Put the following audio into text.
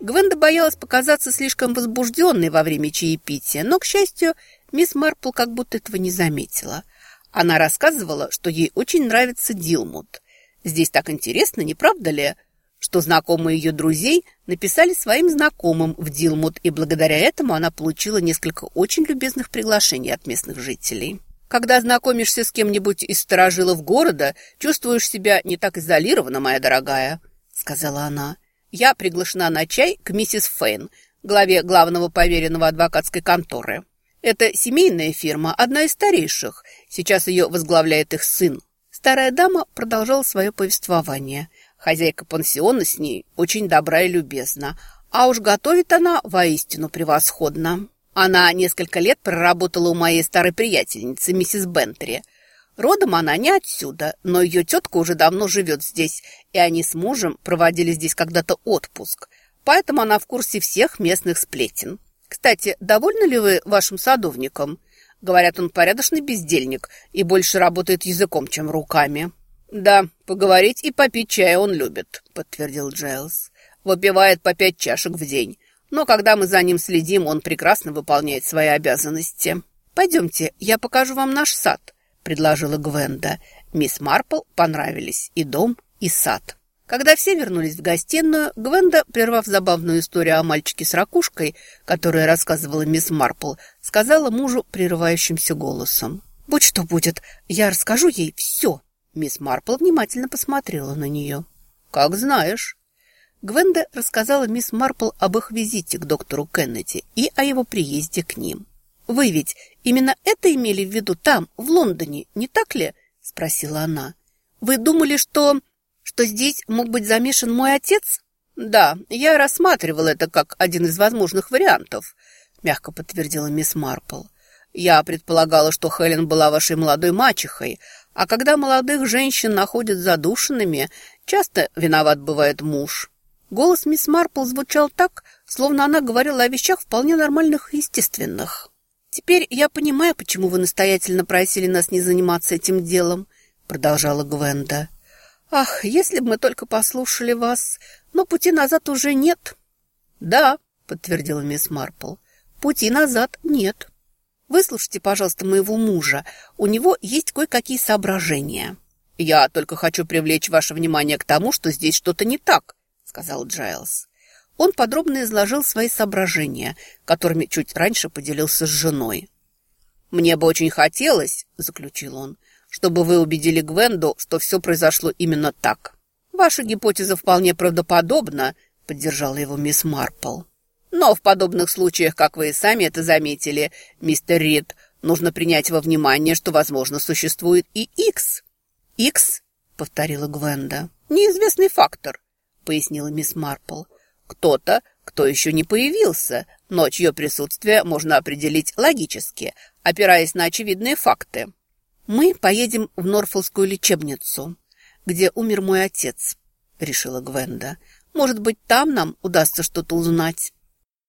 Гвенда боялась показаться слишком возбужденной во время чаепития, но, к счастью, мисс Марпл как будто этого не заметила. Она рассказывала, что ей очень нравится Дилмут. «Здесь так интересно, не правда ли?» Что знакомые ее друзей написали своим знакомым в Дилмут, и благодаря этому она получила несколько очень любезных приглашений от местных жителей. Когда знакомишься с кем-нибудь из сторожилов города, чувствуешь себя не так изолированно, моя дорогая, сказала она. Я приглашена на чай к миссис Фейн, главе главного поверенного адвокатской конторы. Это семейная фирма, одна из старейших. Сейчас ее возглавляет их сын. Старая дама продолжала свое повествование. Хозяйка пансиона с ней очень добра и любезна. А уж готовит она воистину превосходно. Она несколько лет проработала у моей старой приятельницы, миссис Бентри. Родом она не отсюда, но ее тетка уже давно живет здесь, и они с мужем проводили здесь когда-то отпуск. Поэтому она в курсе всех местных сплетен. Кстати, довольны ли вы вашим садовником? Говорят, он порядочный бездельник и больше работает языком, чем руками. Да, поговорить и попить чая он любит, подтвердил Джейлс. Выпивает по пять чашек в день. Но когда мы за ним следим, он прекрасно выполняет свои обязанности. «Пойдемте, я покажу вам наш сад», — предложила Гвенда. Мисс Марпл понравились и дом, и сад. Когда все вернулись в гостиную, Гвенда, прервав забавную историю о мальчике с ракушкой, которую рассказывала мисс Марпл, сказала мужу прерывающимся голосом. «Будь что будет, я расскажу ей все». Мисс Марпл внимательно посмотрела на нее. «Как знаешь». Гвенда рассказала мисс Марпл об их визите к доктору Кеннеди и о его приезде к ним. «Вы ведь именно это имели в виду там, в Лондоне, не так ли?» – спросила она. «Вы думали, что... что здесь мог быть замешан мой отец?» «Да, я рассматривала это как один из возможных вариантов», – мягко подтвердила мисс Марпл. «Я предполагала, что Хелен была вашей молодой мачехой, а когда молодых женщин находят задушенными, часто виноват бывает муж». Голос мисс Марпл звучал так, словно она говорила о вещах вполне нормальных и естественных. «Теперь я понимаю, почему вы настоятельно просили нас не заниматься этим делом», продолжала Гвенда. «Ах, если бы мы только послушали вас, но пути назад уже нет». «Да», подтвердила мисс Марпл, «пути назад нет». «Выслушайте, пожалуйста, моего мужа. У него есть кое-какие соображения». «Я только хочу привлечь ваше внимание к тому, что здесь что-то не так», сказал Джайлз. Он подробно изложил свои соображения, которыми чуть раньше поделился с женой. «Мне бы очень хотелось», — заключил он, «чтобы вы убедили Гвенду, что все произошло именно так. Ваша гипотеза вполне правдоподобна», — поддержала его мисс Марпл. «Но в подобных случаях, как вы и сами это заметили, мистер Рид, нужно принять во внимание, что, возможно, существует и Икс». «Икс?» — повторила Гвенда. «Неизвестный фактор пояснила мисс Марпл. «Кто-то, кто еще не появился, но чье присутствие можно определить логически, опираясь на очевидные факты. Мы поедем в Норфолскую лечебницу, где умер мой отец», — решила Гвенда. «Может быть, там нам удастся что-то узнать».